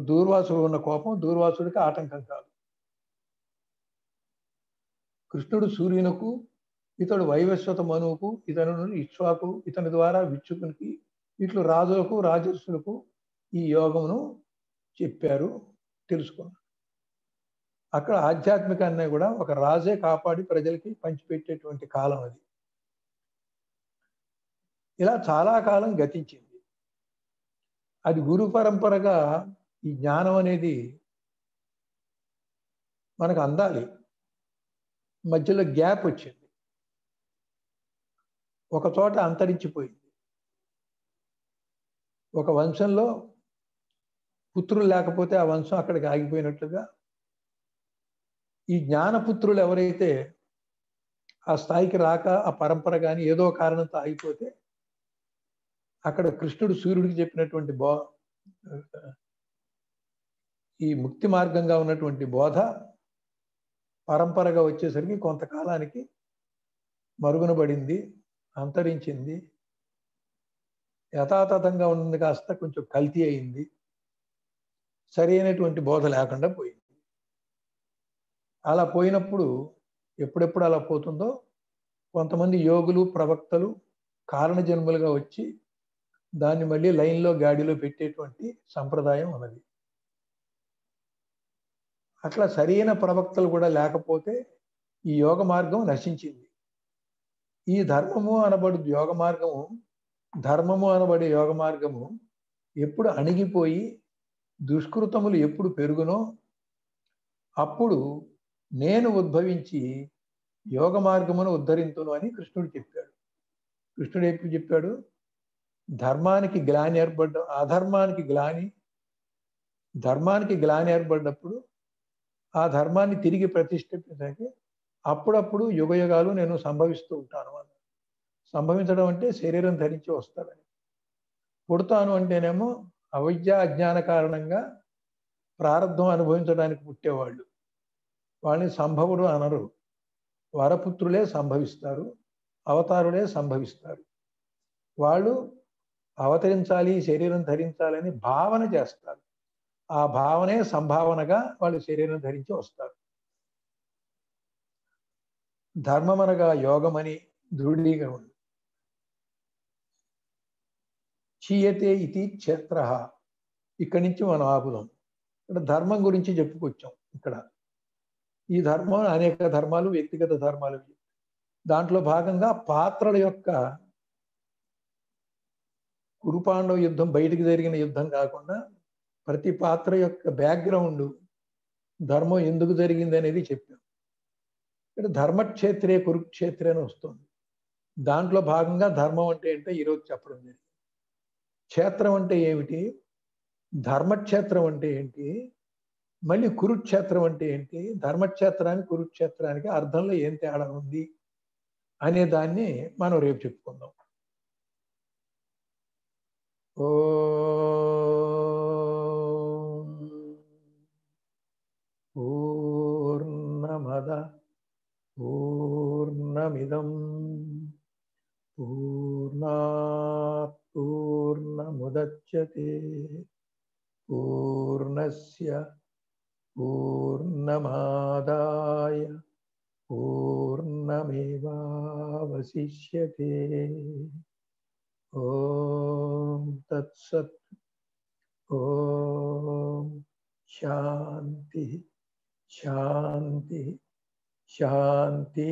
దూర్వాసుడు ఉన్న కోపం దూర్వాసుడికి ఆటంకం కాదు. కృష్ణుడు సూర్యునకు ఇతడు వైవస్వత మనువుకు ఇతను ఇక్ష్వాకు ఇతని ద్వారా విచ్చుకునికి ఇట్లు రాజులకు రాజర్షులకు ఈ యోగమును చెప్పారు తెలుసుకున్నాడు. అక్కడ ఆధ్యాత్మికాన్ని కూడా ఒక రాజే కాపాడి ప్రజలకి పంచిపెట్టేటువంటి కాలం అది. ఇలా చాలా కాలం గతించింది. అది గురు పరంపరగా ఈ జ్ఞానం అనేది మనకు అందాలి. మధ్యలో గ్యాప్ వచ్చింది. ఒక చోట అంతరించిపోయింది. ఒక వంశంలో పుత్రులు లేకపోతే ఆ వంశం అక్కడికి ఆగిపోయినట్లుగా ఈ జ్ఞానపుత్రులు ఎవరైతే ఆ స్థాయికి రాక ఆ పరంపర కానీ ఏదో కారణంతో ఆగిపోతే అక్కడ కృష్ణుడు సూర్యుడికి చెప్పినటువంటి బో ఈ ముక్తి మార్గంగా ఉన్నటువంటి బోధ పరంపరగా వచ్చేసరికి కొంతకాలానికి మరుగున పడింది అంతరించింది యథాతథంగా ఉన్నది కాస్త కొంచెం కల్తీ అయింది సరి అయినటువంటి బోధ లేకుండా పోయింది. అలా పోయినప్పుడు ఎప్పుడెప్పుడు అలా పోతుందో కొంతమంది యోగులు ప్రవక్తలు కారణ జన్మలుగా వచ్చి దాన్ని మళ్ళీ లైన్లో గాడిలో పెట్టేటువంటి సంప్రదాయం ఉన్నది. అట్లా సరైన ప్రవక్తలు కూడా లేకపోతే ఈ యోగ మార్గం నశించింది. ఈ ధర్మము అనబడు యోగ మార్గము ధర్మము అనబడే యోగ మార్గము ఎప్పుడు అణిగిపోయి దుష్కృతములు ఎప్పుడు పెరుగునో అప్పుడు నేను ఉద్భవించి యోగ మార్గమును ఉద్ధరింతును అని కృష్ణుడు చెప్పాడు. కృష్ణుడు ఎప్పుడు చెప్పాడు? ధర్మానికి గ్లాని ఏర్పడ్డ అధర్మానికి గ్లాని ధర్మానికి గ్లాని ఏర్పడ్డప్పుడు ఆ ధర్మాన్ని తిరిగి ప్రతిష్ఠించడానికి అప్పుడప్పుడు యుగయుగాలు నేను సంభవిస్తూ ఉంటాను అని. సంభవించడం అంటే శరీరం ధరించి వస్తాడని పుడతాను అంటేనేమో అవిద్య అజ్ఞాన కారణంగా ప్రారంధం అనుభవించడానికి పుట్టేవాళ్ళు. వాళ్ళని సంభవుడు అనరు. వరపుత్రులే సంభవిస్తారు. అవతారులే సంభవిస్తారు. వాళ్ళు అవతరించాలి శరీరం ధరించాలని భావన చేస్తారు. ఆ భావనే సంభావనగా వాళ్ళు శరీరం ధరించి వస్తారు. ధర్మమనగా యోగమని దృఢీగా ఉంది చీయతే ఇది క్షేత్ర. ఇక్కడి నుంచి మనం ఆపుదాం ఇక్కడ ధర్మం గురించి చెప్పుకొచ్చాం ఇక్కడ. ఈ ధర్మం అనేక ధర్మాలు వ్యక్తిగత ధర్మాలు. దాంట్లో భాగంగా పాత్రల యొక్క కురుపాండవ యుద్ధం బయటికి జరిగిన యుద్ధం కాకుండా ప్రతి పాత్ర యొక్క బ్యాక్గ్రౌండ్ ధర్మం ఎందుకు జరిగింది అనేది చెప్పాం. ఇక్కడ ధర్మక్షేత్రే కురుక్షేత్రే అని వస్తుంది. దాంట్లో భాగంగా ధర్మం అంటే ఏంటో ఈరోజు చెప్పడం జరిగింది. క్షేత్రం అంటే ఏమిటి? ధర్మక్షేత్రం అంటే ఏంటి? మళ్ళీ కురుక్షేత్రం అంటే ఏంటి? ధర్మక్షేత్రానికి కురుక్షేత్రానికి అర్థంలో ఏం తేడా ఉంది? అనే దాన్ని మనం రేపు చెప్పుకుందాం. ఓ पूर्णाद पूर्णमिदं पूर्णात् पूर्णमुदच्यते। पूर्णस्य पूर्णमादाय पूर्णमेवावशिष्यते। ॐ तत्सत्। ॐ शान्तिः। शान्तिः। शांति